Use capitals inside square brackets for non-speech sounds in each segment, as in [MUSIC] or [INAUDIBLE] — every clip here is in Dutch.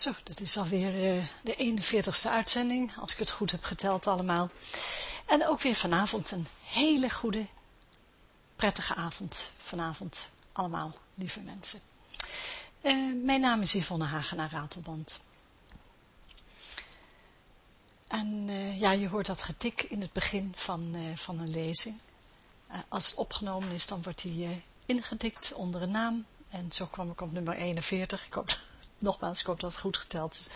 Zo, dat is alweer uh, de 41ste uitzending, als ik het goed heb geteld allemaal. En ook weer vanavond een hele goede, prettige avond. Vanavond allemaal, lieve mensen. Uh, mijn naam is Yvonne Hagenaar Ratelband. En uh, ja, je hoort dat getik in het begin van, van een lezing. als het opgenomen is, dan wordt die ingedikt onder een naam. En zo kwam ik op nummer 41. Ik hoop nogmaals, ik hoop dat het goed geteld is.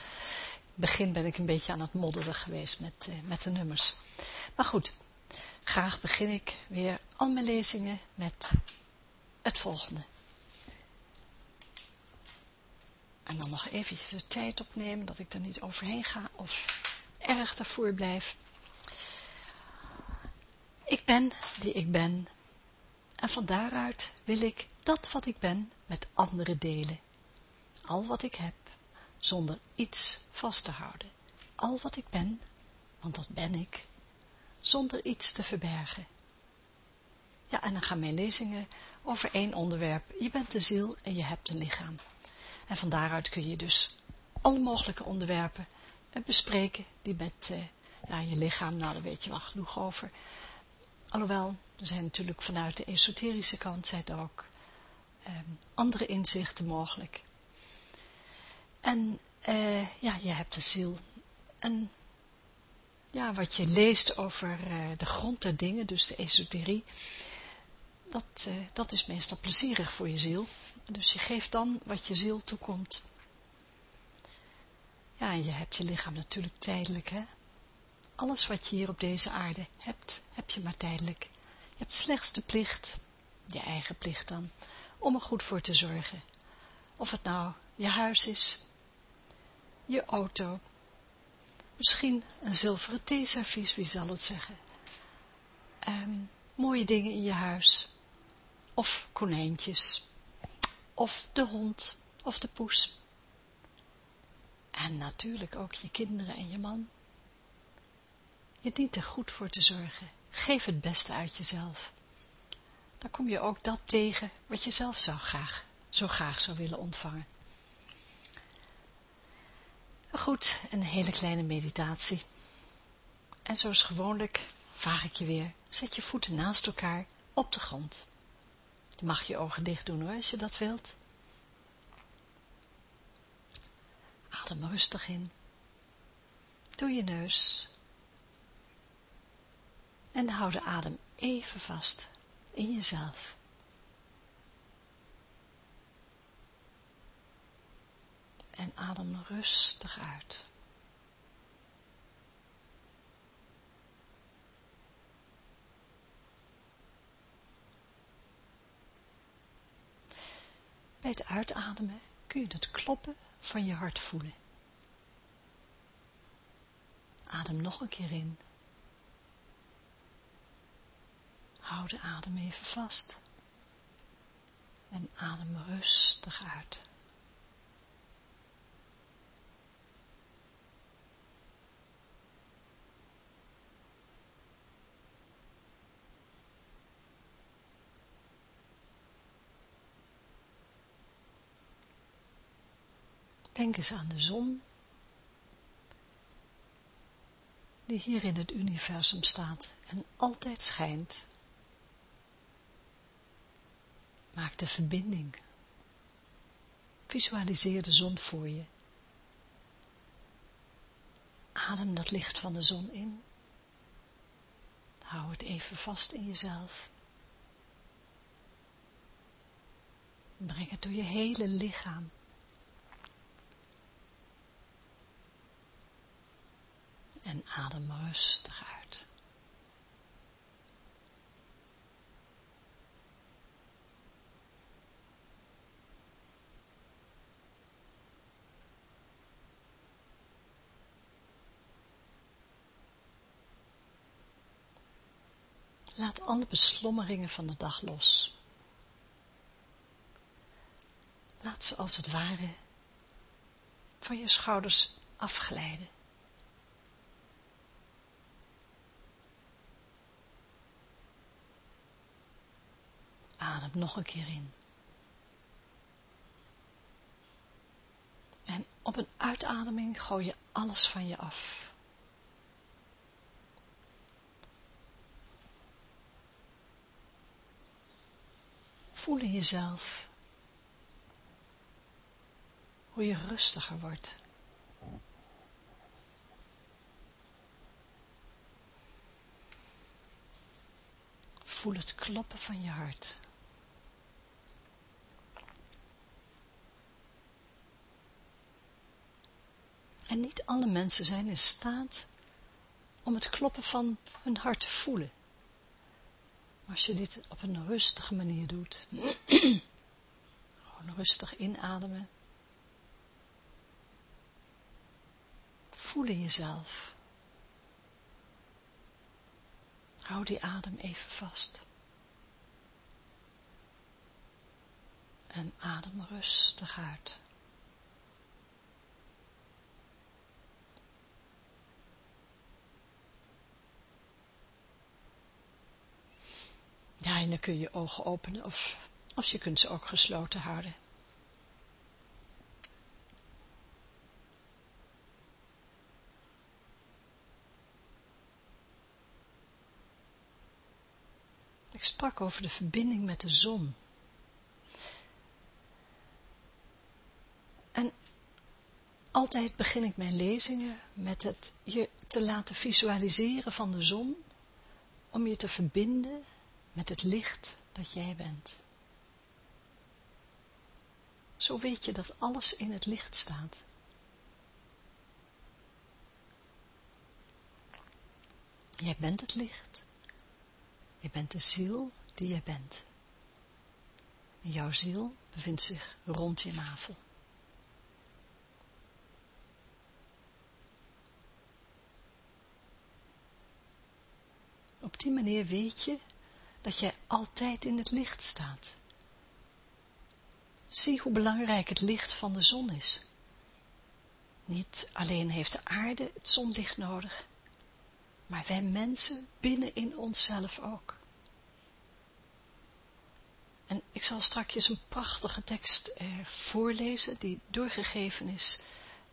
Begin ben ik een beetje aan het modderen geweest met, uh, met de nummers. Maar goed, graag begin ik weer al mijn lezingen met het volgende. En dan nog eventjes de tijd opnemen, dat ik er niet overheen ga of erg daarvoor blijf. Ik ben die ik ben. En van daaruit wil ik dat wat ik ben met anderen delen al wat ik heb, zonder iets vast te houden. Al wat ik ben, want dat ben ik, zonder iets te verbergen. Ja, en dan gaan mijn lezingen over één onderwerp. Je bent de ziel en je hebt een lichaam. En van daaruit kun je dus alle mogelijke onderwerpen bespreken die met uh, ja, je lichaam, nou daar weet je wel genoeg over. Alhoewel, er zijn natuurlijk vanuit de esoterische kant zijn ook eh, andere inzichten mogelijk. En uh, ja, je hebt de ziel. En ja, wat je leest over uh, de grond der dingen, dus de esoterie, dat, uh, dat is meestal plezierig voor je ziel. Dus je geeft dan wat je ziel toekomt. Ja, en je hebt je lichaam natuurlijk tijdelijk, hè. Alles wat je hier op deze aarde hebt, heb je maar tijdelijk. Je hebt slechts de plicht, je eigen plicht dan, om er goed voor te zorgen. Of het nou je huis is, je auto, misschien een zilveren theeservies, wie zal het zeggen, um, mooie dingen in je huis, of konijntjes, of de hond, of de poes. En natuurlijk ook je kinderen en je man. Je dient er goed voor te zorgen. Geef het beste uit jezelf. Dan kom je ook dat tegen wat je zelf graag, zo graag zou willen ontvangen. Goed, een hele kleine meditatie. En zoals gewoonlijk vraag ik je weer, zet je voeten naast elkaar op de grond. Je mag je ogen dicht doen hoor, als je dat wilt. Adem rustig in. Doe je neus. En hou de adem even vast in jezelf. En adem rustig uit. Bij het uitademen kun je het kloppen van je hart voelen. Adem nog een keer in. Hou de adem even vast. En adem rustig uit. Denk eens aan de zon, die hier in het universum staat en altijd schijnt. Maak de verbinding. Visualiseer de zon voor je. Adem dat licht van de zon in. Hou het even vast in jezelf. Breng het door je hele lichaam. En adem rustig uit. Laat alle beslommeringen van de dag los. Laat ze als het ware van je schouders afglijden. Adem nog een keer in. En op een uitademing gooi je alles van je af. Voel in jezelf hoe je rustiger wordt. Voel het kloppen van je hart. En niet alle mensen zijn in staat om het kloppen van hun hart te voelen. Maar als je dit op een rustige manier doet, [CLEARS THROAT] gewoon rustig inademen, voel in jezelf. Hou die adem even vast. En adem rustig uit. Ja, en dan kun je je ogen openen of, of je kunt ze ook gesloten houden. Ik sprak over de verbinding met de zon. En altijd begin ik mijn lezingen met het je te laten visualiseren van de zon, om je te verbinden met het licht dat jij bent. Zo weet je dat alles in het licht staat. Jij bent het licht. Je bent de ziel die jij bent. En jouw ziel bevindt zich rond je navel. Op die manier weet je dat jij altijd in het licht staat. Zie hoe belangrijk het licht van de zon is. Niet alleen heeft de aarde het zonlicht nodig, maar wij mensen binnen in onszelf ook. En ik zal straks een prachtige tekst eh, voorlezen, die doorgegeven is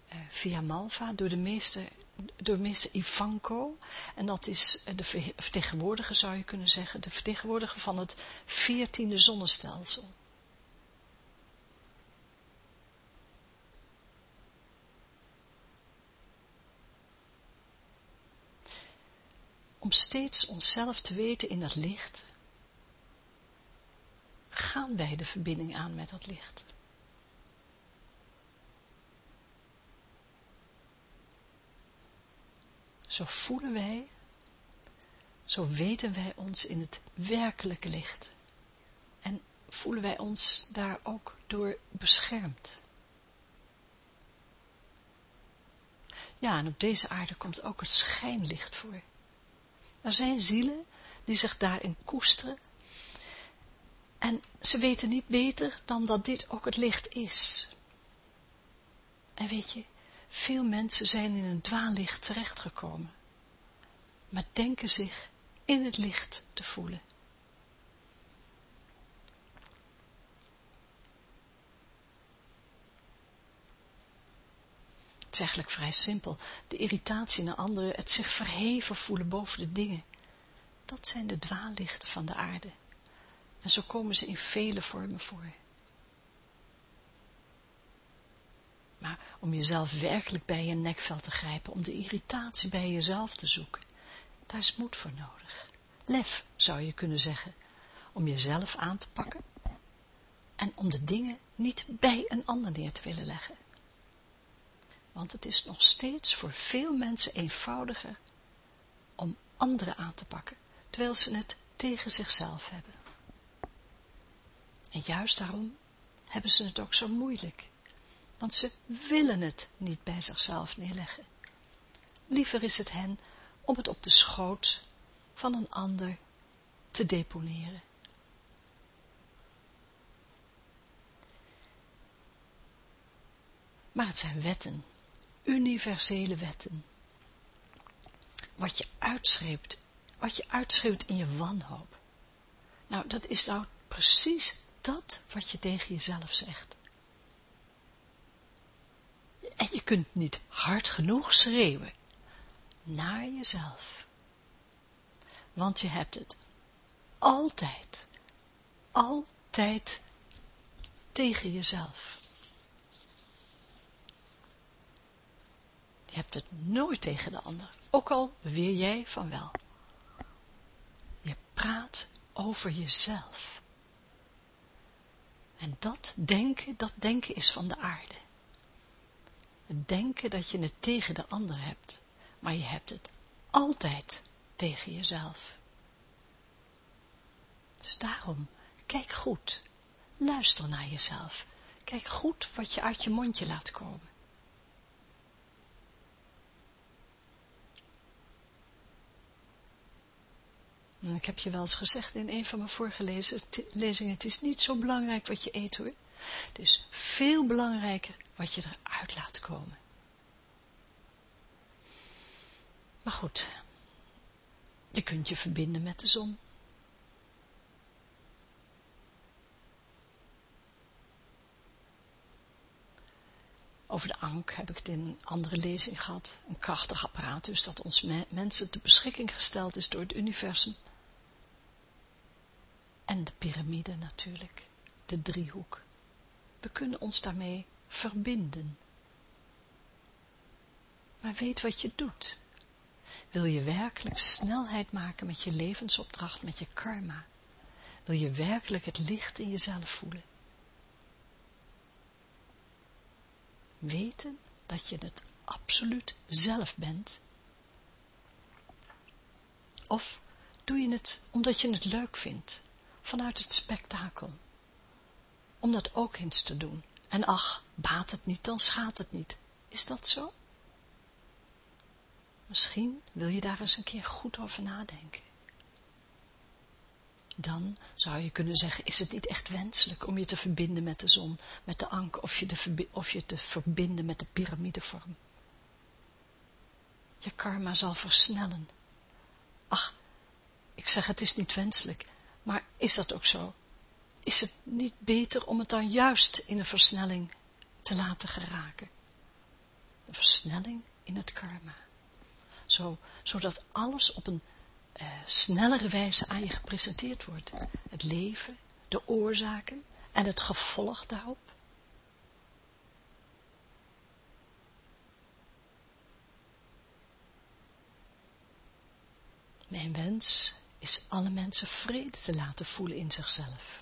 eh, via Malva door de meester door meester Ivanko. En dat is de vertegenwoordiger, zou je kunnen zeggen, de vertegenwoordiger van het veertiende zonnestelsel. Om steeds onszelf te weten in dat licht, gaan wij de verbinding aan met dat licht. Zo voelen wij, zo weten wij ons in het werkelijke licht. En voelen wij ons daar ook door beschermd. Ja, en op deze aarde komt ook het schijnlicht voor. Er zijn zielen die zich daarin koesteren. En ze weten niet beter dan dat dit ook het licht is. En weet je, veel mensen zijn in een dwaallicht terechtgekomen, maar denken zich in het licht te voelen. Het is eigenlijk vrij simpel. De irritatie naar anderen, het zich verheven voelen boven de dingen. Dat zijn de dwaallichten van de aarde. En zo komen ze in vele vormen voor. Maar om jezelf werkelijk bij je nekvel te grijpen, om de irritatie bij jezelf te zoeken, daar is moed voor nodig. Lef, zou je kunnen zeggen, om jezelf aan te pakken en om de dingen niet bij een ander neer te willen leggen. Want het is nog steeds voor veel mensen eenvoudiger om anderen aan te pakken, terwijl ze het tegen zichzelf hebben. En juist daarom hebben ze het ook zo moeilijk want ze willen het niet bij zichzelf neerleggen. Liever is het hen om het op de schoot van een ander te deponeren. Maar het zijn wetten, universele wetten. Wat je uitschreeuwt, wat je uitschreeuwt in je wanhoop. Nou, dat is nou precies dat wat je tegen jezelf zegt. En kunt niet hard genoeg schreeuwen. Naar jezelf. Want je hebt het altijd, altijd tegen jezelf. Je hebt het nooit tegen de ander, ook al beweer jij van wel. Je praat over jezelf. En dat denken, dat denken is van de aarde. Denken dat je het tegen de ander hebt, maar je hebt het altijd tegen jezelf. Dus daarom, kijk goed, luister naar jezelf, kijk goed wat je uit je mondje laat komen. ik heb je wel eens gezegd in een van mijn vorige lezingen, het is niet zo belangrijk wat je eet hoor. Het is veel belangrijker wat je eruit laat komen. Maar goed, je kunt je verbinden met de zon. Over de ank heb ik het in een andere lezing gehad. Een krachtig apparaat dus dat ons mensen ter beschikking gesteld is door het universum. En de piramide natuurlijk, de driehoek. We kunnen ons daarmee verbinden. Maar weet wat je doet. Wil je werkelijk snelheid maken met je levensopdracht, met je karma? Wil je werkelijk het licht in jezelf voelen? Weten dat je het absoluut zelf bent? Of doe je het omdat je het leuk vindt, vanuit het spektakel? Om dat ook eens te doen. En ach, baat het niet, dan schaadt het niet. Is dat zo? Misschien wil je daar eens een keer goed over nadenken. Dan zou je kunnen zeggen, is het niet echt wenselijk om je te verbinden met de zon, met de ank, of je, de, of je te verbinden met de piramidevorm. Je karma zal versnellen. Ach, ik zeg het is niet wenselijk, maar is dat ook zo? Is het niet beter om het dan juist in een versnelling te laten geraken? Een versnelling in het karma zo, zodat alles op een uh, snellere wijze aan je gepresenteerd wordt. Het leven, de oorzaken en het gevolg daarop. Mijn wens is alle mensen vrede te laten voelen in zichzelf.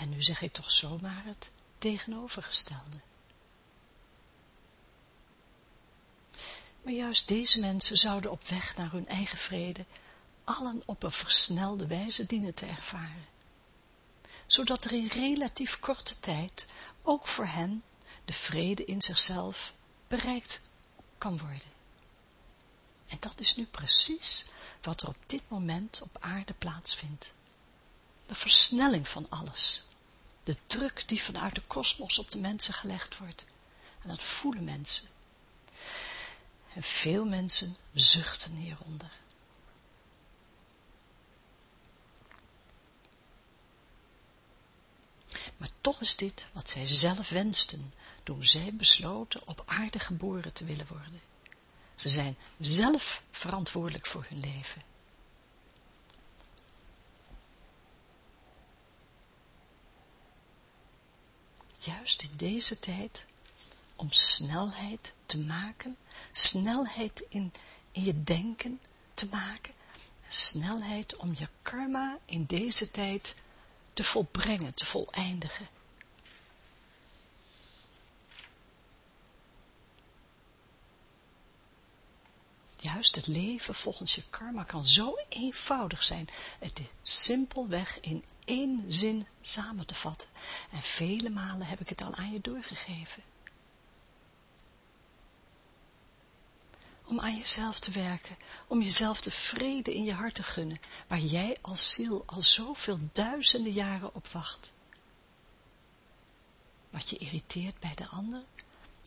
En nu zeg ik toch zomaar het tegenovergestelde. Maar juist deze mensen zouden op weg naar hun eigen vrede allen op een versnelde wijze dienen te ervaren. Zodat er in relatief korte tijd ook voor hen de vrede in zichzelf bereikt kan worden. En dat is nu precies wat er op dit moment op aarde plaatsvindt. De versnelling van alles. De druk die vanuit de kosmos op de mensen gelegd wordt. En dat voelen mensen. En veel mensen zuchten hieronder. Maar toch is dit wat zij zelf wensten, toen zij besloten op aarde geboren te willen worden. Ze zijn zelf verantwoordelijk voor hun leven. Juist in deze tijd om snelheid te maken, snelheid in, in je denken te maken, snelheid om je karma in deze tijd te volbrengen, te voleindigen. Juist het leven volgens je karma kan zo eenvoudig zijn. Het is simpelweg in één zin samen te vatten. En vele malen heb ik het al aan je doorgegeven. om aan jezelf te werken, om jezelf de vrede in je hart te gunnen, waar jij als ziel al zoveel duizenden jaren op wacht. Wat je irriteert bij de ander,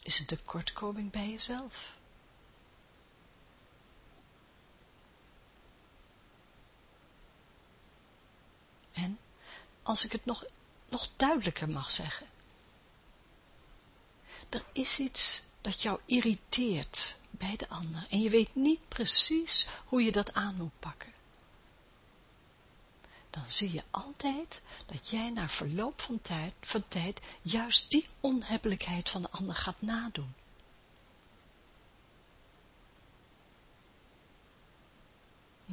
is een tekortkoming bij jezelf. En, als ik het nog, nog duidelijker mag zeggen, er is iets dat jou irriteert bij de ander en je weet niet precies hoe je dat aan moet pakken, dan zie je altijd dat jij na verloop van tijd, van tijd juist die onhebbelijkheid van de ander gaat nadoen.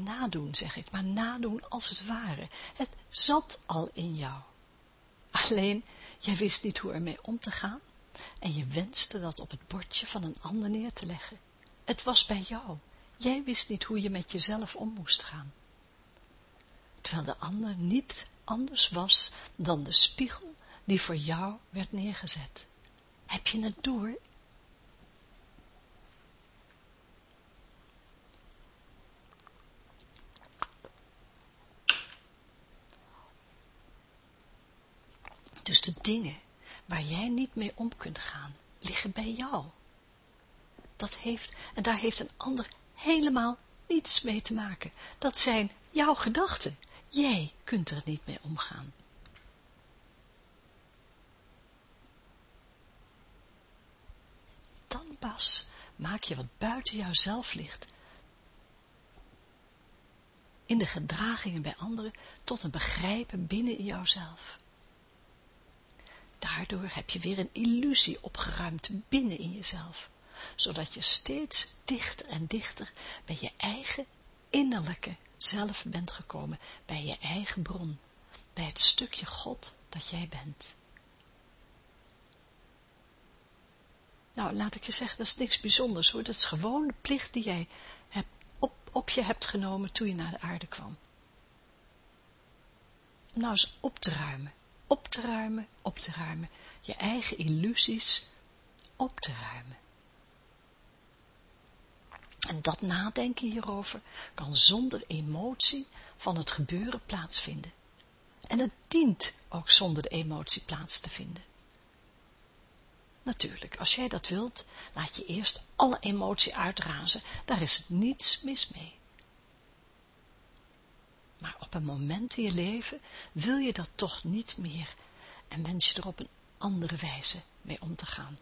Nadoen, zeg ik, maar nadoen als het ware. Het zat al in jou. Alleen, jij wist niet hoe ermee om te gaan en je wenste dat op het bordje van een ander neer te leggen. Het was bij jou. Jij wist niet hoe je met jezelf om moest gaan. Terwijl de ander niet anders was dan de spiegel die voor jou werd neergezet. Heb je het door? Dus de dingen waar jij niet mee om kunt gaan, liggen bij jou. Dat heeft, en daar heeft een ander helemaal niets mee te maken. Dat zijn jouw gedachten. Jij kunt er niet mee omgaan. Dan pas maak je wat buiten jouzelf ligt, in de gedragingen bij anderen, tot een begrijpen binnen in jouzelf. Daardoor heb je weer een illusie opgeruimd binnen in jezelf, zodat je steeds dichter en dichter bij je eigen innerlijke zelf bent gekomen, bij je eigen bron, bij het stukje God dat jij bent. Nou, laat ik je zeggen, dat is niks bijzonders hoor, dat is gewoon de plicht die jij op, op je hebt genomen toen je naar de aarde kwam. Om nou eens op te ruimen op te ruimen, op te ruimen, je eigen illusies op te ruimen. En dat nadenken hierover kan zonder emotie van het gebeuren plaatsvinden. En het dient ook zonder de emotie plaats te vinden. Natuurlijk, als jij dat wilt, laat je eerst alle emotie uitrazen, daar is niets mis mee. Maar op een moment in je leven wil je dat toch niet meer en wens je er op een andere wijze mee om te gaan.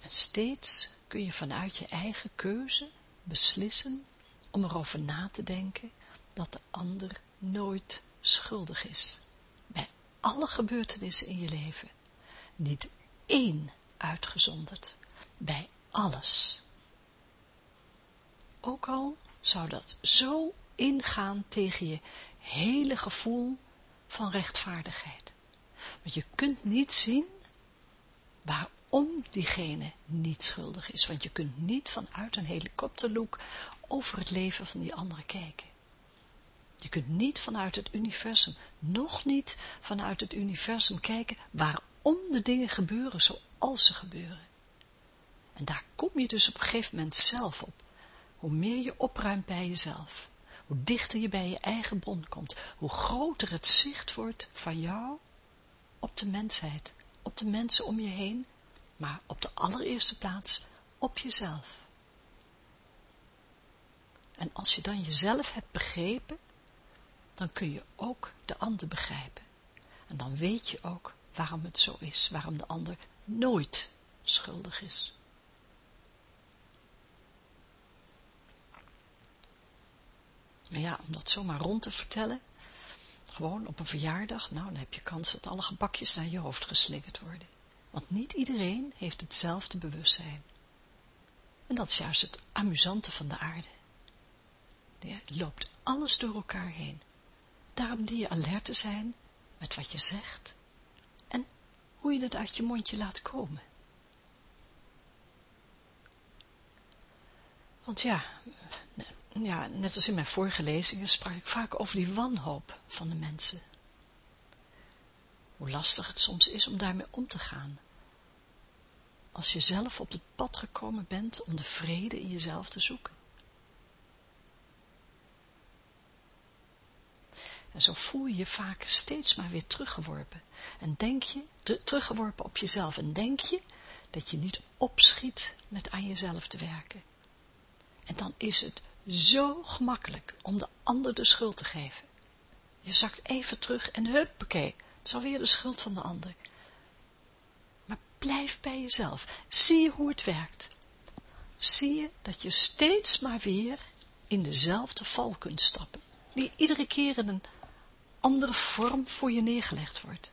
En steeds kun je vanuit je eigen keuze beslissen om erover na te denken dat de ander nooit schuldig is alle gebeurtenissen in je leven. Niet één uitgezonderd, bij alles. Ook al zou dat zo ingaan tegen je hele gevoel van rechtvaardigheid. Want je kunt niet zien waarom diegene niet schuldig is. Want je kunt niet vanuit een helikopterlook over het leven van die andere kijken. Je kunt niet vanuit het universum, nog niet vanuit het universum kijken waarom de dingen gebeuren zoals ze gebeuren. En daar kom je dus op een gegeven moment zelf op. Hoe meer je opruimt bij jezelf, hoe dichter je bij je eigen bron komt, hoe groter het zicht wordt van jou op de mensheid, op de mensen om je heen, maar op de allereerste plaats op jezelf. En als je dan jezelf hebt begrepen, dan kun je ook de ander begrijpen. En dan weet je ook waarom het zo is, waarom de ander nooit schuldig is. Maar ja, om dat zomaar rond te vertellen, gewoon op een verjaardag, nou dan heb je kans dat alle gebakjes naar je hoofd geslingerd worden. Want niet iedereen heeft hetzelfde bewustzijn. En dat is juist het amusante van de aarde. Er loopt alles door elkaar heen. Daarom die je alert te zijn met wat je zegt en hoe je het uit je mondje laat komen. Want ja, ja, net als in mijn vorige lezingen sprak ik vaak over die wanhoop van de mensen. Hoe lastig het soms is om daarmee om te gaan. Als je zelf op het pad gekomen bent om de vrede in jezelf te zoeken. En zo voel je je vaak steeds maar weer teruggeworpen. En denk je, teruggeworpen op jezelf. En denk je dat je niet opschiet met aan jezelf te werken. En dan is het zo gemakkelijk om de ander de schuld te geven. Je zakt even terug en huppakee, het is alweer de schuld van de ander. Maar blijf bij jezelf. Zie je hoe het werkt. Zie je dat je steeds maar weer in dezelfde val kunt stappen, die iedere keer in een andere vorm voor je neergelegd wordt.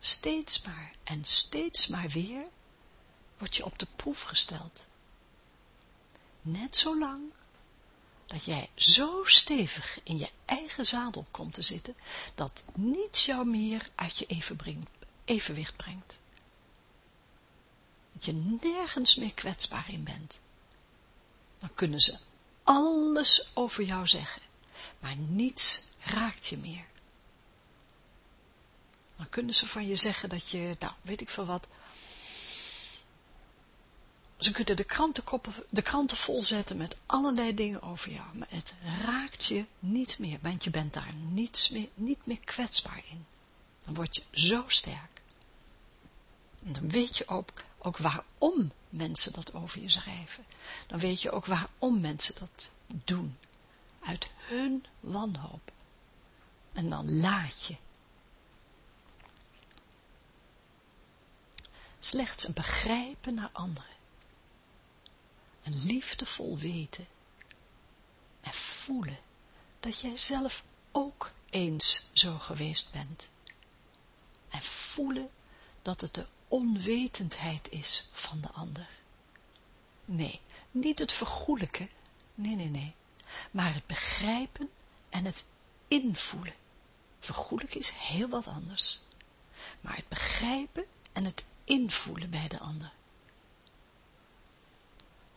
Steeds maar en steeds maar weer word je op de proef gesteld. Net zo lang dat jij zo stevig in je eigen zadel komt te zitten, dat niets jou meer uit je evenwicht brengt. Dat je nergens meer kwetsbaar in bent. Dan kunnen ze alles over jou zeggen, maar niets raakt je meer. Dan kunnen ze van je zeggen dat je, nou, weet ik veel wat, ze kunnen de, krantenkoppen, de kranten volzetten met allerlei dingen over jou, maar het raakt je niet meer, want je bent daar niets meer, niet meer kwetsbaar in. Dan word je zo sterk. En dan weet je ook, ook waarom mensen dat over je schrijven. Dan weet je ook waarom mensen dat doen. Uit hun wanhoop. En dan laat je. Slechts een begrijpen naar anderen een liefdevol weten en voelen dat jij zelf ook eens zo geweest bent. En voelen dat het de onwetendheid is van de ander. Nee, niet het vergoelijken, nee, nee, nee, maar het begrijpen en het invoelen. Vergoelijken is heel wat anders. Maar het begrijpen en het invoelen bij de ander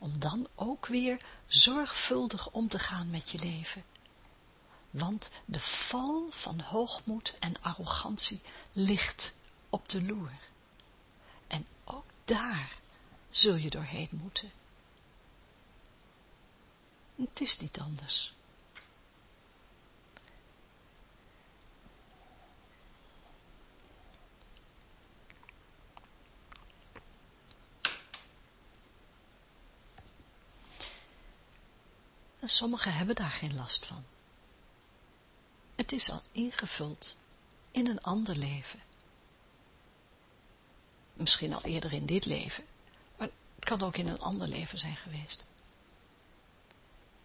om dan ook weer zorgvuldig om te gaan met je leven. Want de val van hoogmoed en arrogantie ligt op de loer. En ook daar zul je doorheen moeten. Het is niet anders. En sommigen hebben daar geen last van. Het is al ingevuld in een ander leven. Misschien al eerder in dit leven, maar het kan ook in een ander leven zijn geweest.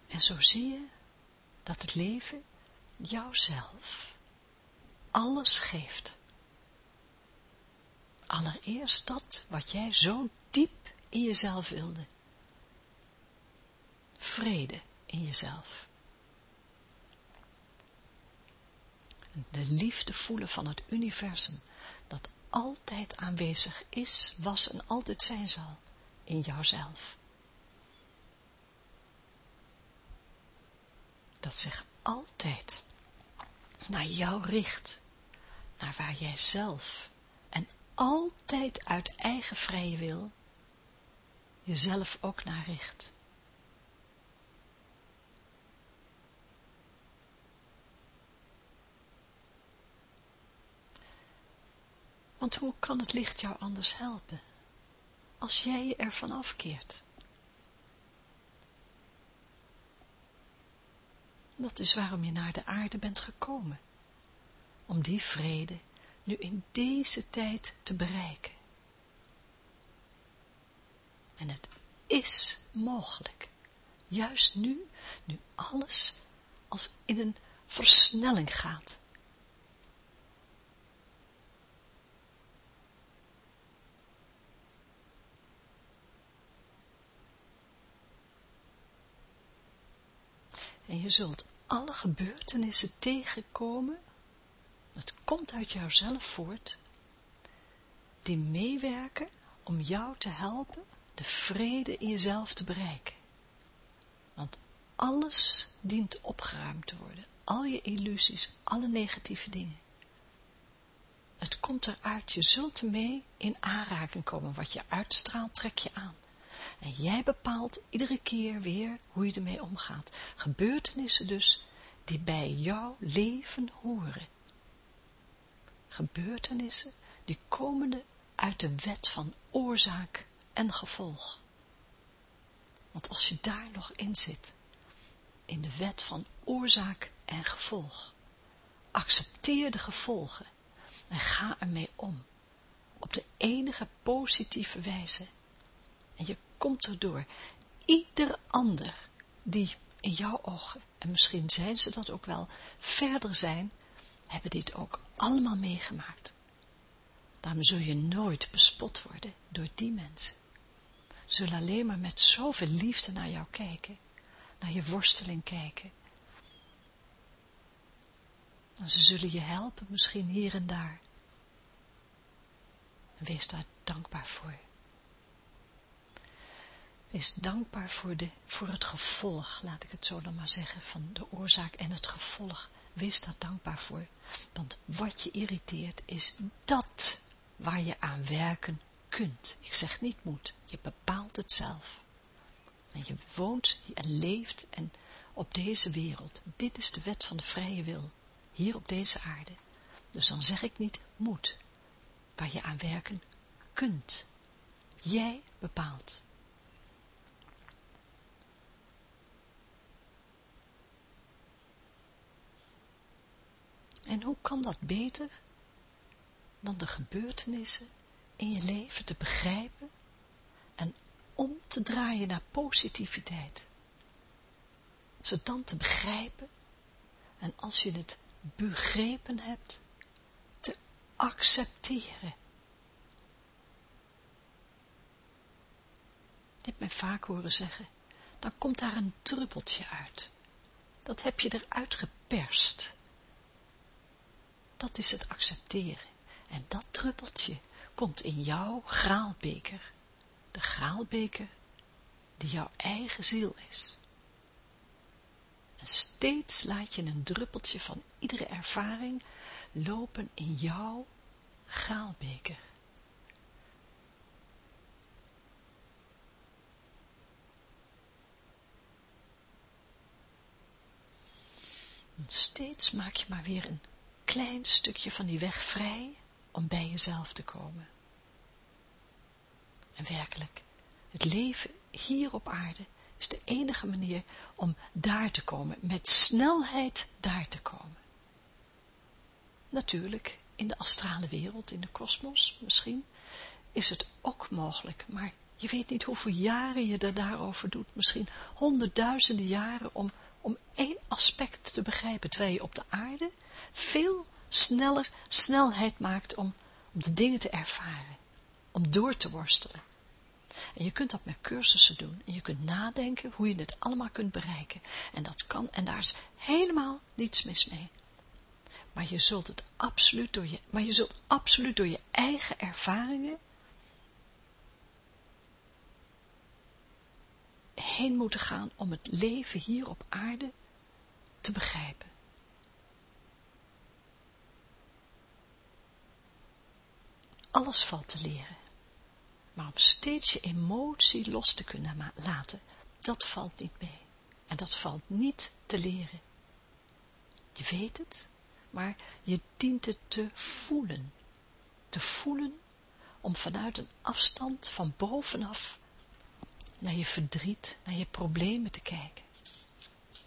En zo zie je dat het leven jouzelf alles geeft. Allereerst dat wat jij zo diep in jezelf wilde. Vrede, in jezelf. De liefde voelen van het universum, dat altijd aanwezig is, was en altijd zijn zal in jouzelf. Dat zich altijd naar jou richt, naar waar jij zelf en altijd uit eigen vrije wil jezelf ook naar richt. Want hoe kan het licht jou anders helpen, als jij je ervan afkeert? Dat is waarom je naar de aarde bent gekomen, om die vrede nu in deze tijd te bereiken. En het is mogelijk, juist nu, nu alles als in een versnelling gaat. En je zult alle gebeurtenissen tegenkomen, het komt uit jouzelf voort, die meewerken om jou te helpen de vrede in jezelf te bereiken. Want alles dient opgeruimd te worden, al je illusies, alle negatieve dingen. Het komt eruit, je zult ermee in aanraking komen, wat je uitstraalt trek je aan. En jij bepaalt iedere keer weer hoe je ermee omgaat. Gebeurtenissen dus die bij jouw leven horen. Gebeurtenissen die komende uit de wet van oorzaak en gevolg. Want als je daar nog in zit, in de wet van oorzaak en gevolg, accepteer de gevolgen en ga ermee om, op de enige positieve wijze. En je komt erdoor. Ieder ander die in jouw ogen, en misschien zijn ze dat ook wel, verder zijn, hebben dit ook allemaal meegemaakt. Daarom zul je nooit bespot worden door die mensen. Zullen alleen maar met zoveel liefde naar jou kijken, naar je worsteling kijken. En ze zullen je helpen, misschien hier en daar. En wees daar dankbaar voor. Wees dankbaar voor, de, voor het gevolg, laat ik het zo dan maar zeggen, van de oorzaak en het gevolg. Wees daar dankbaar voor, want wat je irriteert is dat waar je aan werken kunt. Ik zeg niet moet, je bepaalt het zelf. En je woont en leeft en op deze wereld. Dit is de wet van de vrije wil, hier op deze aarde. Dus dan zeg ik niet moet, waar je aan werken kunt. Jij bepaalt. En hoe kan dat beter dan de gebeurtenissen in je leven te begrijpen en om te draaien naar positiviteit. Ze dan te begrijpen en als je het begrepen hebt, te accepteren. Je hebt mij vaak horen zeggen, dan komt daar een druppeltje uit. Dat heb je eruit geperst. Dat is het accepteren. En dat druppeltje komt in jouw graalbeker. De graalbeker die jouw eigen ziel is. En steeds laat je een druppeltje van iedere ervaring lopen in jouw graalbeker. En steeds maak je maar weer een klein stukje van die weg vrij om bij jezelf te komen. En werkelijk, het leven hier op aarde is de enige manier om daar te komen, met snelheid daar te komen. Natuurlijk, in de astrale wereld, in de kosmos misschien, is het ook mogelijk, maar je weet niet hoeveel jaren je er daarover doet, misschien honderdduizenden jaren om, om één aspect te begrijpen, terwijl je op de aarde veel sneller snelheid maakt om, om de dingen te ervaren, om door te worstelen. En je kunt dat met cursussen doen. En je kunt nadenken hoe je het allemaal kunt bereiken. En dat kan, en daar is helemaal niets mis mee. Maar je zult het absoluut door je, maar je zult absoluut door je eigen ervaringen heen moeten gaan om het leven hier op aarde te begrijpen. Alles valt te leren. Maar om steeds je emotie los te kunnen laten, dat valt niet mee. En dat valt niet te leren. Je weet het, maar je dient het te voelen. Te voelen om vanuit een afstand van bovenaf naar je verdriet, naar je problemen te kijken.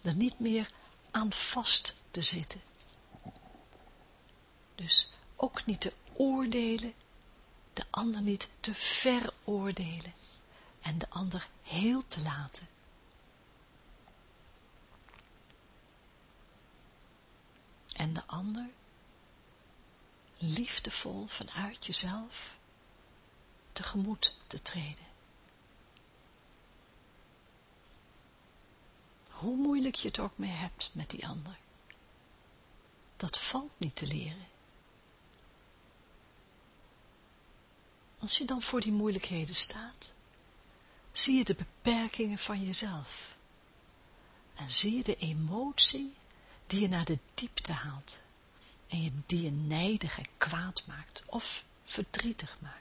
Er niet meer aan vast te zitten. Dus ook niet te oordelen de ander niet te veroordelen en de ander heel te laten. En de ander liefdevol vanuit jezelf tegemoet te treden. Hoe moeilijk je het ook mee hebt met die ander. Dat valt niet te leren. Als je dan voor die moeilijkheden staat, zie je de beperkingen van jezelf. En zie je de emotie die je naar de diepte haalt. En je, die je nijdig en kwaad maakt of verdrietig maakt.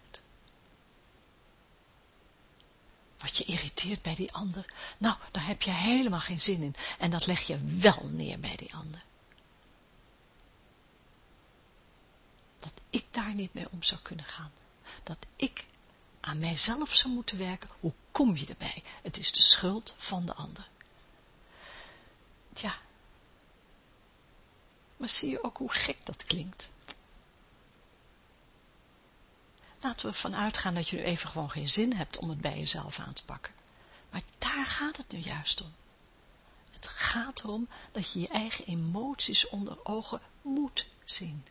Wat je irriteert bij die ander, nou, daar heb je helemaal geen zin in. En dat leg je wel neer bij die ander. Dat ik daar niet mee om zou kunnen gaan dat ik aan mijzelf zou moeten werken, hoe kom je erbij? Het is de schuld van de ander. Ja. Maar zie je ook hoe gek dat klinkt? Laten we ervan uitgaan dat je nu even gewoon geen zin hebt om het bij jezelf aan te pakken. Maar daar gaat het nu juist om. Het gaat erom dat je je eigen emoties onder ogen moet zien.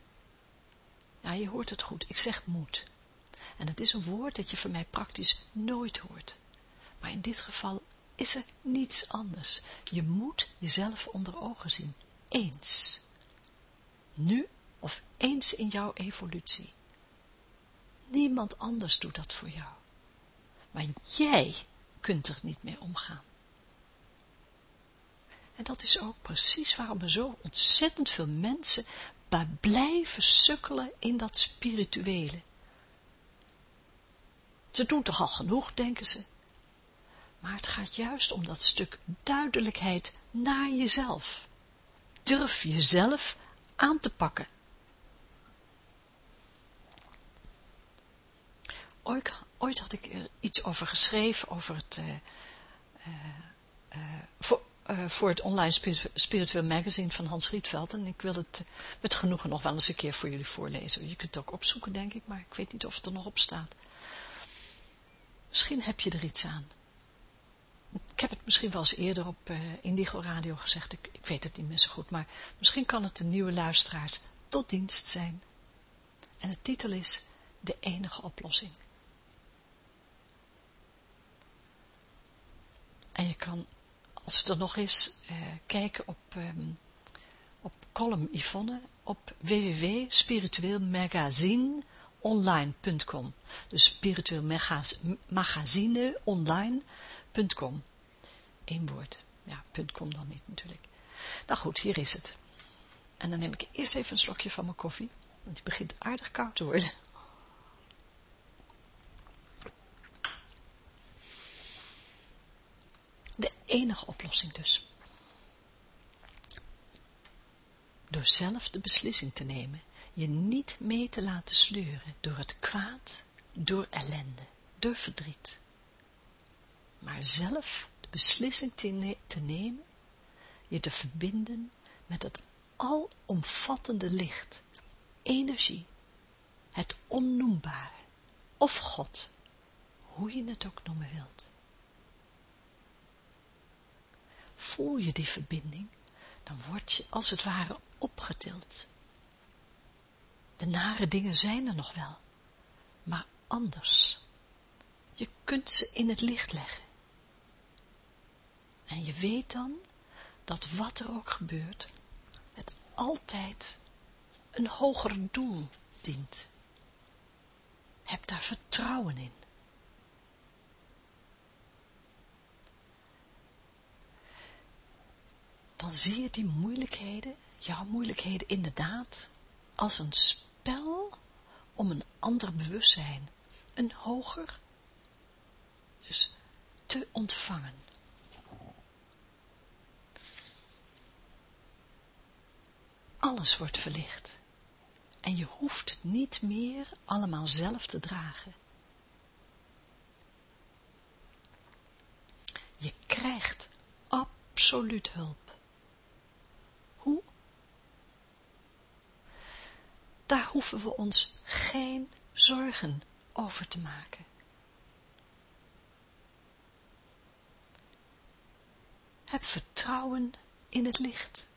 Ja, je hoort het goed. Ik zeg moet. En het is een woord dat je van mij praktisch nooit hoort. Maar in dit geval is er niets anders. Je moet jezelf onder ogen zien. Eens. Nu of eens in jouw evolutie. Niemand anders doet dat voor jou. Maar jij kunt er niet mee omgaan. En dat is ook precies waarom er zo ontzettend veel mensen blijven sukkelen in dat spirituele. Ze doen toch al genoeg, denken ze. Maar het gaat juist om dat stuk duidelijkheid naar jezelf. Durf jezelf aan te pakken. Ooit, ooit had ik er iets over geschreven, over het, uh, uh, voor, voor, het online spiritueel magazine van Hans Rietveld. En ik wil het met genoegen nog wel eens een keer voor jullie voorlezen. Je kunt het ook opzoeken, denk ik, maar ik weet niet of het er nog op staat. Misschien heb je er iets aan. Ik heb het misschien wel eens eerder op Indigo Radio gezegd, ik, ik weet het niet meer zo goed, maar misschien kan het de nieuwe luisteraars tot dienst zijn. En de titel is De enige oplossing. En je kan, als het er nog is, uh, kijken op, um, op column Yvonne op www.spiritueelmagazineonline.com Dus spiritueel magazine online.com Eén woord. Ja, .com dan niet natuurlijk. Nou goed, hier is het. En dan neem ik eerst even een slokje van mijn koffie, want die begint aardig koud te worden. De enige oplossing dus. Door zelf de beslissing te nemen, je niet mee te laten sleuren door het kwaad, door ellende, door verdriet. Maar zelf de beslissing te, nemen, je te verbinden met het alomvattende licht, energie, het onnoembare, of God, hoe je het ook noemen wilt. Voel je die verbinding, dan word je als het ware opgetild. De nare dingen zijn er nog wel, maar anders. Je kunt ze in het licht leggen. En je weet dan dat wat er ook gebeurt, het altijd een hoger doel dient. Heb daar vertrouwen in. Dan zie je die moeilijkheden, jouw moeilijkheden inderdaad, als een spel om een ander bewustzijn, een hoger, dus te ontvangen. Alles wordt verlicht en je hoeft het niet meer allemaal zelf te dragen. Je krijgt absoluut hulp. Daar hoeven we ons geen zorgen over te maken. Heb vertrouwen in het licht.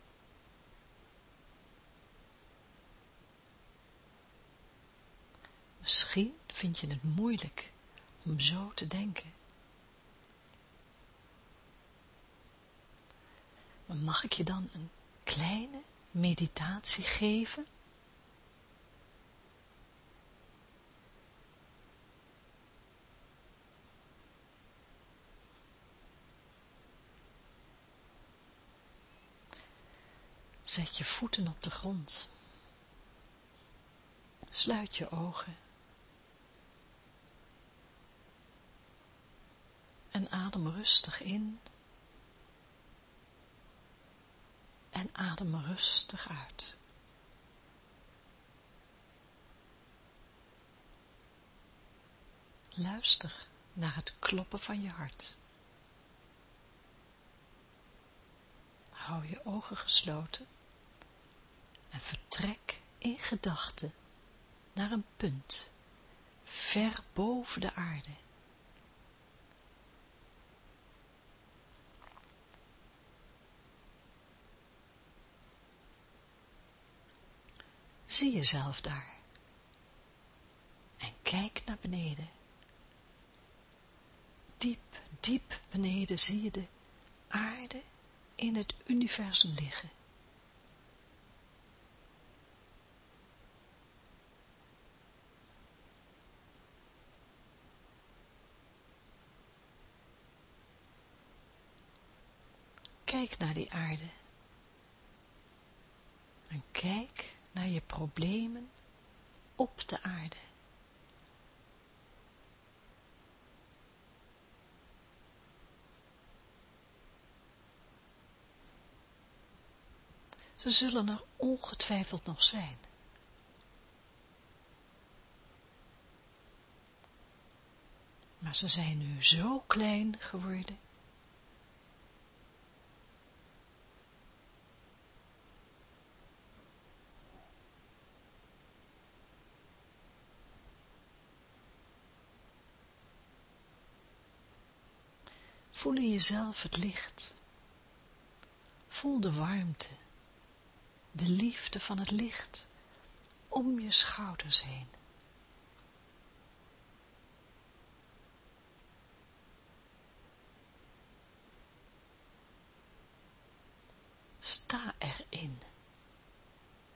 Misschien vind je het moeilijk om zo te denken. Maar mag ik je dan een kleine meditatie geven? Zet je voeten op de grond. Sluit je ogen. En adem rustig in. En adem rustig uit. Luister naar het kloppen van je hart. Hou je ogen gesloten en vertrek in gedachten naar een punt ver boven de aarde. Zie jezelf daar en kijk naar beneden. Diep, diep beneden zie je de aarde in het universum liggen. Kijk naar die aarde. En kijk naar je problemen op de aarde. Ze zullen er ongetwijfeld nog zijn. Maar ze zijn nu zo klein geworden. Voel jezelf het licht. Voel de warmte de liefde van het licht om je schouders heen. Sta erin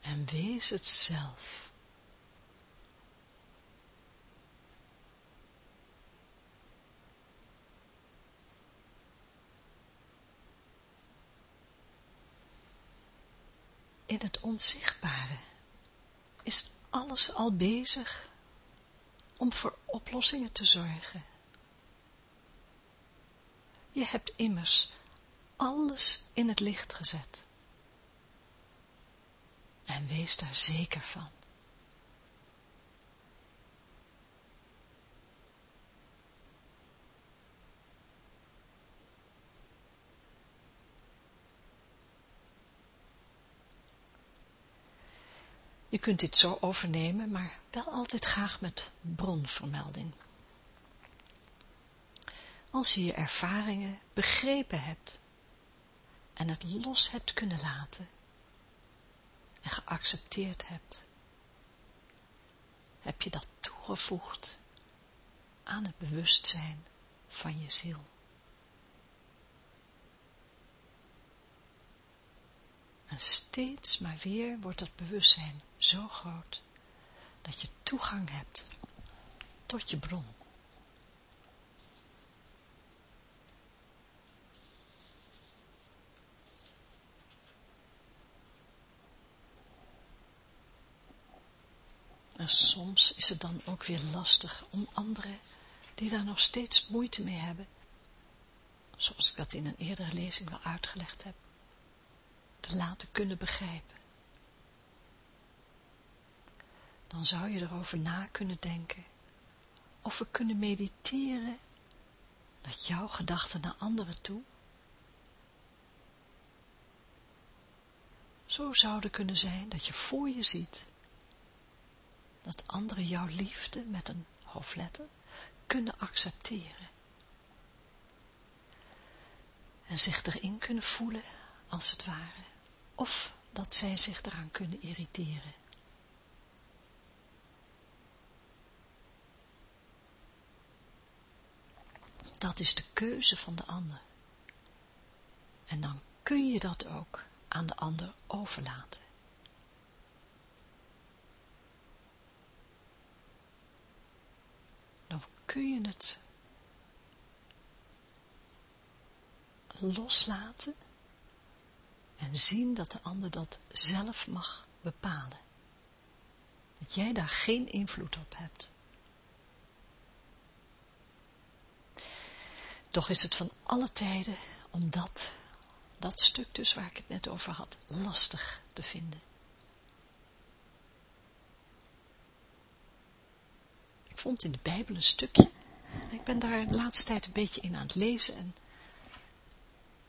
en wees het zelf. In het onzichtbare is alles al bezig om voor oplossingen te zorgen. Je hebt immers alles in het licht gezet. En wees daar zeker van. Je kunt dit zo overnemen, maar wel altijd graag met bronvermelding. Als je je ervaringen begrepen hebt en het los hebt kunnen laten en geaccepteerd hebt, heb je dat toegevoegd aan het bewustzijn van je ziel. En steeds maar weer wordt dat bewustzijn zo groot, dat je toegang hebt tot je bron. En soms is het dan ook weer lastig om anderen die daar nog steeds moeite mee hebben, zoals ik dat in een eerdere lezing wel uitgelegd heb, te laten kunnen begrijpen. Dan zou je erover na kunnen denken. Of we kunnen mediteren dat jouw gedachten naar anderen toe. Zo zouden kunnen zijn dat je voor je ziet dat anderen jouw liefde met een hoofdletter kunnen accepteren. En zich erin kunnen voelen als het ware. Of dat zij zich eraan kunnen irriteren. Dat is de keuze van de ander. En dan kun je dat ook aan de ander overlaten. Dan kun je het loslaten en zien dat de ander dat zelf mag bepalen. Dat jij daar geen invloed op hebt. Toch is het van alle tijden om dat, dat stuk dus waar ik het net over had, lastig te vinden. Ik vond in de Bijbel een stukje Ik ben daar de laatste tijd een beetje in aan het lezen en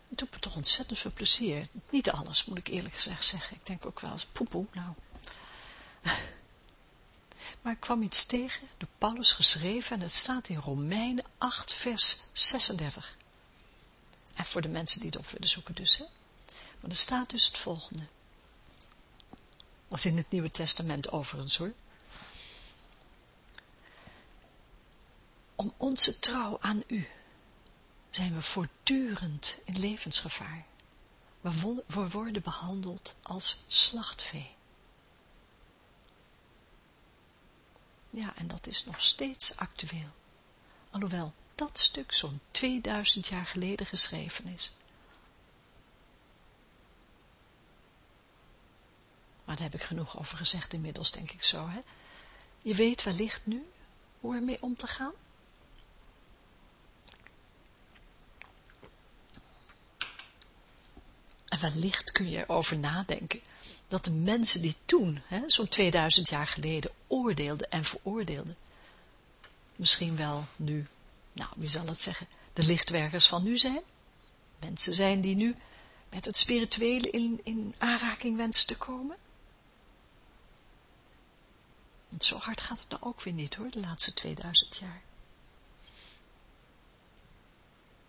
het doet me toch ontzettend veel plezier. Niet alles, moet ik eerlijk gezegd zeggen. Ik denk ook wel eens, poepoe, nou. Maar ik kwam iets tegen, door Paulus geschreven, en het staat in Romeinen 8, vers 36. En voor de mensen die het op willen zoeken dus, hè. Maar er staat dus het volgende. Dat in het Nieuwe Testament overigens, hoor. Om onze trouw aan u zijn we voortdurend in levensgevaar. We worden behandeld als slachtvee. Ja, en dat is nog steeds actueel. Alhoewel dat stuk zo'n 2000 jaar geleden geschreven is. Maar daar heb ik genoeg over gezegd inmiddels, denk ik zo. Hè? Je weet wellicht nu hoe ermee om te gaan. En wellicht kun je erover nadenken dat de mensen die toen, zo'n 2000 jaar geleden, oordeelden en veroordeelden, misschien wel nu, nou wie zal het zeggen, de lichtwerkers van nu zijn? Mensen zijn die nu met het spirituele in, in aanraking wensen te komen? Want zo hard gaat het nou ook weer niet hoor, de laatste 2000 jaar.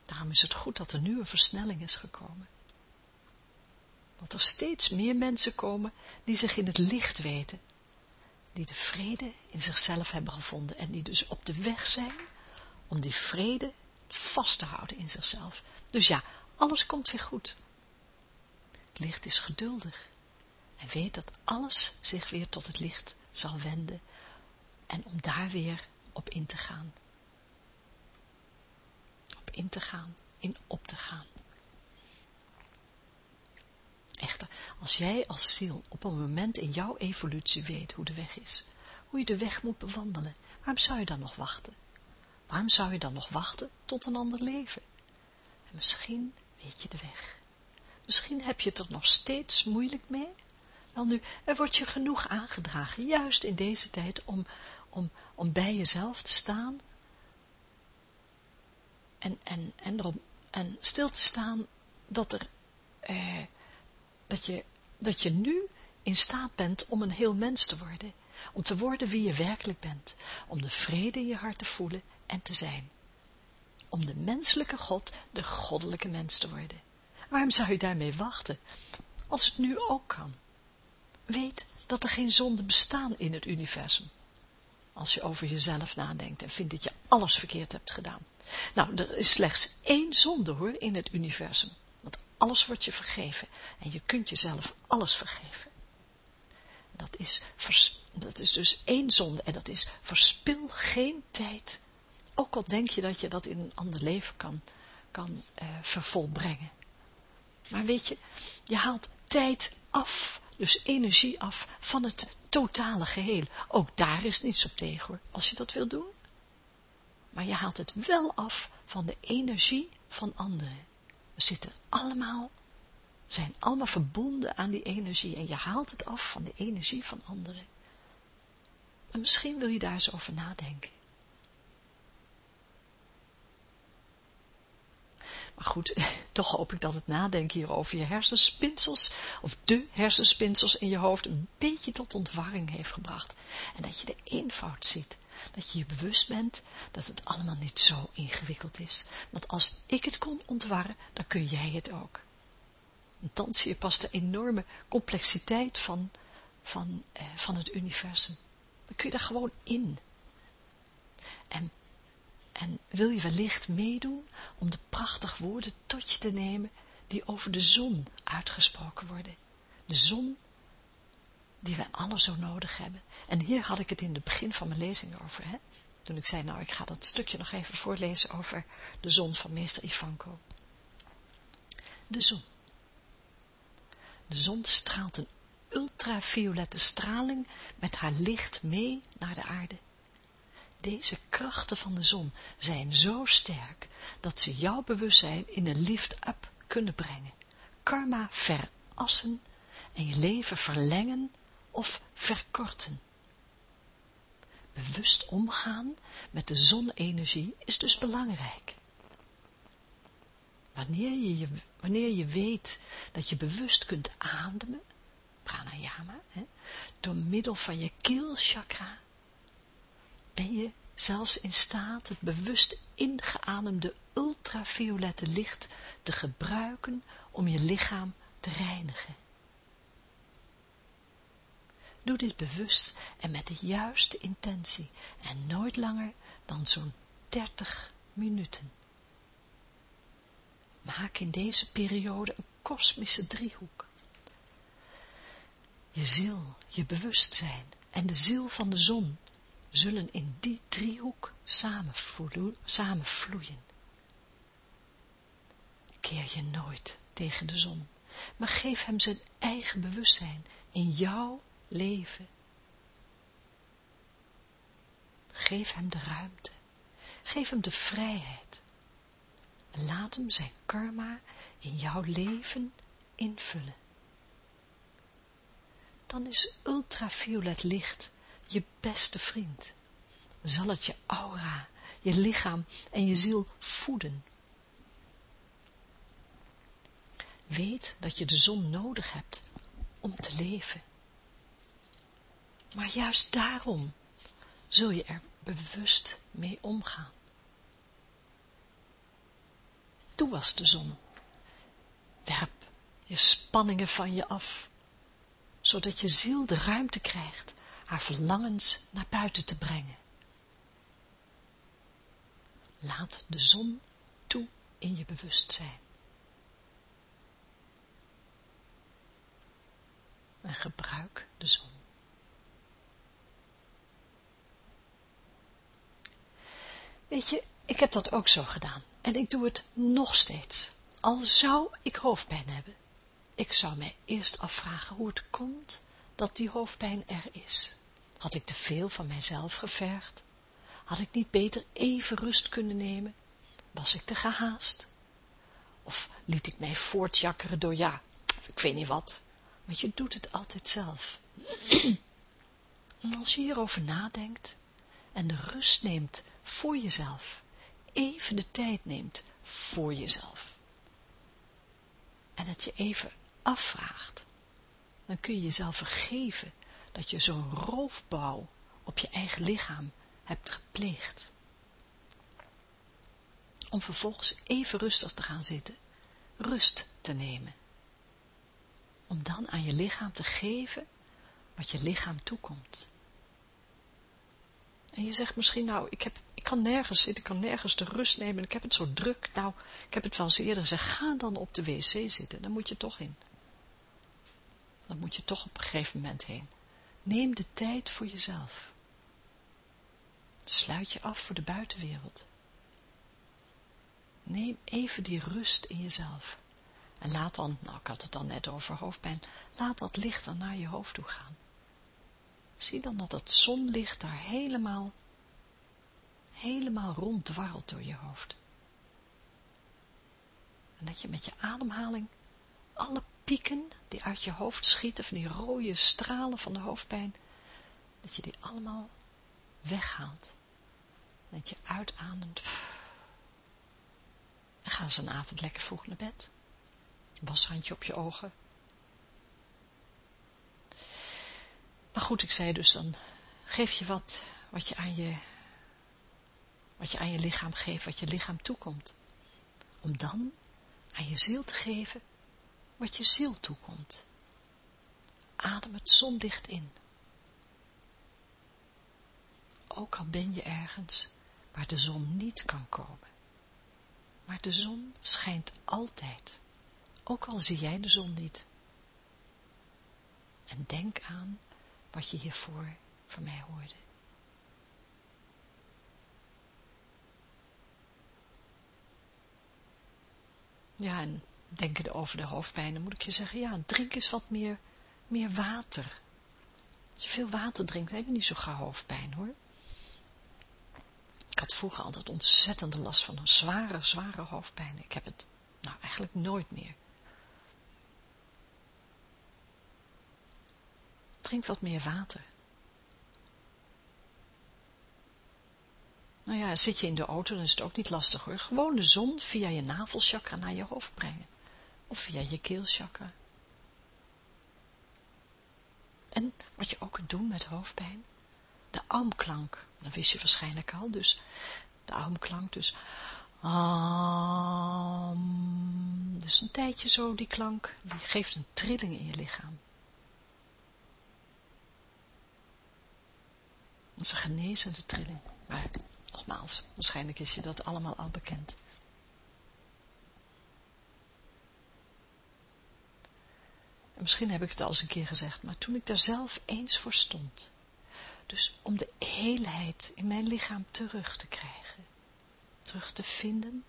Daarom is het goed dat er nu een versnelling is gekomen. Dat er steeds meer mensen komen die zich in het licht weten, die de vrede in zichzelf hebben gevonden en die dus op de weg zijn om die vrede vast te houden in zichzelf. Dus ja, alles komt weer goed. Het licht is geduldig en weet dat alles zich weer tot het licht zal wenden en om daar weer op in te gaan. Op in te gaan, in op te gaan. Echter, als jij als ziel op een moment in jouw evolutie weet hoe de weg is, hoe je de weg moet bewandelen, waarom zou je dan nog wachten? Waarom zou je dan nog wachten tot een ander leven? En misschien weet je de weg. Misschien heb je het er nog steeds moeilijk mee. Wel nu, er wordt je genoeg aangedragen, juist in deze tijd, om, om, om bij jezelf te staan en, en, en, erom, en stil te staan dat er... Eh, dat je, dat je nu in staat bent om een heel mens te worden, om te worden wie je werkelijk bent, om de vrede in je hart te voelen en te zijn. Om de menselijke God, de goddelijke mens te worden. Waarom zou je daarmee wachten, als het nu ook kan? Weet dat er geen zonden bestaan in het universum. Als je over jezelf nadenkt en vindt dat je alles verkeerd hebt gedaan. Nou, er is slechts één zonde hoor in het universum alles wordt je vergeven. En je kunt jezelf alles vergeven. Dat is, dat is dus één zonde. En dat is verspil geen tijd. Ook al denk je dat je dat in een ander leven kan, kan uh, vervolbrengen. Maar weet je, je haalt tijd af. Dus energie af van het totale geheel. Ook daar is niets op tegen hoor, als je dat wil doen. Maar je haalt het wel af van de energie van anderen. We zitten allemaal, zijn allemaal verbonden aan die energie en je haalt het af van de energie van anderen. En misschien wil je daar eens over nadenken. Maar goed, [LAUGHS] toch hoop ik dat het nadenken hierover je hersenspinsels, of de hersenspinsels in je hoofd, een beetje tot ontwarring heeft gebracht. En dat je de eenvoud ziet dat je je bewust bent dat het allemaal niet zo ingewikkeld is. Want als ik het kon ontwarren, dan kun jij het ook. En dan zie je pas de enorme complexiteit van, van, eh, van het universum. Dan kun je daar gewoon in. En, en wil je wellicht meedoen om de prachtige woorden tot je te nemen die over de zon uitgesproken worden. De zon die wij alle zo nodig hebben. En hier had ik het in het begin van mijn lezing over, hè? toen ik zei, nou ik ga dat stukje nog even voorlezen over de zon van meester Ivanko. De zon. De zon straalt een ultraviolette straling met haar licht mee naar de aarde. Deze krachten van de zon zijn zo sterk, dat ze jouw bewustzijn in een lift-up kunnen brengen, karma verassen en je leven verlengen of verkorten. Bewust omgaan met de zonne-energie is dus belangrijk. Wanneer je, wanneer je weet dat je bewust kunt ademen, pranayama, hè, door middel van je keelchakra, ben je zelfs in staat het bewust ingeademde ultraviolette licht te gebruiken om je lichaam te reinigen. Doe dit bewust en met de juiste intentie en nooit langer dan zo'n 30 minuten. Maak in deze periode een kosmische driehoek. Je ziel, je bewustzijn en de ziel van de zon zullen in die driehoek samenvloeien. Keer je nooit tegen de zon, maar geef hem zijn eigen bewustzijn in jouw leven. Geef hem de ruimte, geef hem de vrijheid laat hem zijn karma in jouw leven invullen. Dan is ultraviolet licht je beste vriend. Zal het je aura, je lichaam en je ziel voeden. Weet dat je de zon nodig hebt om te leven. Maar juist daarom zul je er bewust mee omgaan. Doe als de zon. Werp je spanningen van je af, zodat je ziel de ruimte krijgt haar verlangens naar buiten te brengen. Laat de zon toe in je bewustzijn. En gebruik de zon. Weet je, ik heb dat ook zo gedaan. En ik doe het nog steeds. Al zou ik hoofdpijn hebben. Ik zou mij eerst afvragen hoe het komt dat die hoofdpijn er is. Had ik te veel van mijzelf gevergd? Had ik niet beter even rust kunnen nemen? Was ik te gehaast? Of liet ik mij voortjakkeren door, ja, ik weet niet wat, want je doet het altijd zelf. [CLEARS THROAT] en als je hierover nadenkt en de rust neemt voor jezelf, even de tijd neemt voor jezelf, en dat je even afvraagt, dan kun je jezelf vergeven dat je zo'n roofbouw op je eigen lichaam hebt gepleegd. Om vervolgens even rustig te gaan zitten, rust te nemen. Om dan aan je lichaam te geven wat je lichaam toekomt. En je zegt misschien, nou, ik, heb, kan nergens zitten, ik kan nergens de rust nemen, ik heb het zo druk. Nou, ik heb het wel eens eerder gezegd, ga dan op de wc zitten, dan moet je toch in. Dan moet je toch op een gegeven moment heen. Neem de tijd voor jezelf. Sluit je af voor de buitenwereld. Neem even die rust in jezelf. En laat dan, nou ik had het dan net over hoofdpijn, laat dat licht dan naar je hoofd toe gaan. Zie dan dat het zonlicht daar helemaal, helemaal ronddwarrelt door je hoofd. En dat je met je ademhaling alle pieken die uit je hoofd schieten, van die rode stralen van de hoofdpijn, dat je die allemaal weghaalt. Dat je uitademt. En ga eens een avond lekker vroeg naar bed. Washandje op je ogen. Maar goed, ik zei dus dan, geef je wat, wat je aan je, wat je aan je lichaam geeft, wat je lichaam toekomt. Om dan aan je ziel te geven wat je ziel toekomt. Adem het zonlicht in. Ook al ben je ergens waar de zon niet kan komen. Maar de zon schijnt altijd, ook al zie jij de zon niet. En denk aan wat je hiervoor van mij hoorde. Ja, en denkende over de hoofdpijn, dan moet ik je zeggen, ja, drink eens wat meer, meer water. Als je veel water drinkt, heb je niet zo gauw hoofdpijn, hoor. Ik had vroeger altijd ontzettende last van een zware, zware hoofdpijn. Ik heb het, nou, eigenlijk nooit meer. Drink wat meer water. Nou ja, zit je in de auto, dan is het ook niet lastig hoor. Gewoon de zon via je navelchakra naar je hoofd brengen. Of via je keelchakra. En wat je ook kunt doen met hoofdpijn, de armklank. Dat wist je waarschijnlijk al, dus de armklank, dus um, dus een tijdje zo die klank, die geeft een trilling in je lichaam. Dat is een genezende trilling. Maar nogmaals, waarschijnlijk is je dat allemaal al bekend. En misschien heb ik het al eens een keer gezegd, maar toen ik daar zelf eens voor stond, dus om de eenheid in mijn lichaam terug te krijgen, terug te vinden,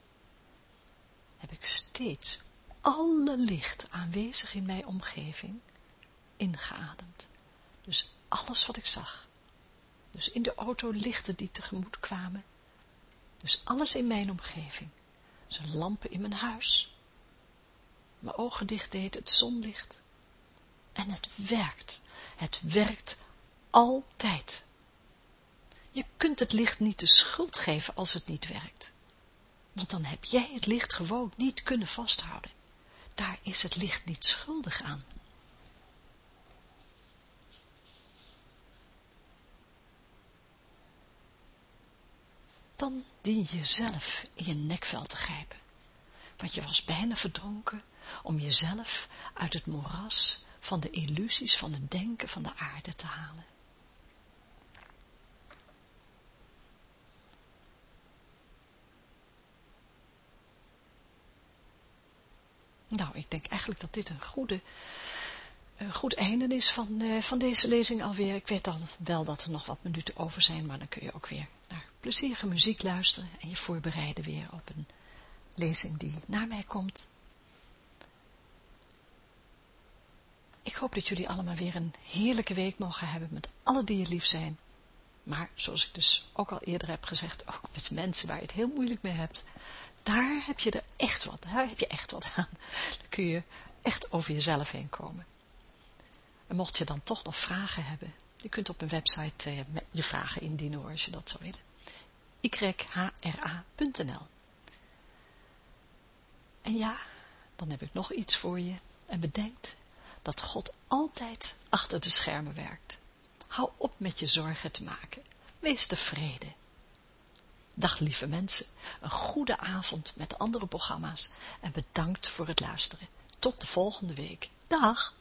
heb ik steeds alle licht aanwezig in mijn omgeving ingeademd. Dus alles wat ik zag. Dus in de auto lichten die tegemoet kwamen. Dus alles in mijn omgeving. Dus lampen in mijn huis. Mijn ogen dicht deed, het zonlicht. En het werkt. Het werkt altijd. Je kunt het licht niet de schuld geven als het niet werkt. Want dan heb jij het licht gewoon niet kunnen vasthouden. Daar is het licht niet schuldig aan. Dan dien je zelf in je nekvel te grijpen. Want je was bijna verdronken om jezelf uit het moeras van de illusies van het denken van de aarde te halen. Nou, ik denk eigenlijk dat dit een goede, een goed einde is van, uh, van deze lezing alweer. Ik weet dan wel dat er nog wat minuten over zijn, maar dan kun je ook weer naar plezierige muziek luisteren en je voorbereiden weer op een lezing die naar mij komt. Ik hoop dat jullie allemaal weer een heerlijke week mogen hebben met alle die je lief zijn. Maar zoals ik dus ook al eerder heb gezegd, ook met mensen waar je het heel moeilijk mee hebt, daar heb je er echt wat, daar heb je echt wat aan. Dan kun je echt over jezelf heen komen. En mocht je dan toch nog vragen hebben, je kunt op mijn website eh, je vragen indienen hoor, als je dat zou willen. yhra.nl En ja, dan heb ik nog iets voor je. En bedenkt dat God altijd achter de schermen werkt. Hou op met je zorgen te maken. Wees tevreden. Dag lieve mensen, een goede avond met andere programma's en bedankt voor het luisteren. Tot de volgende week. Dag!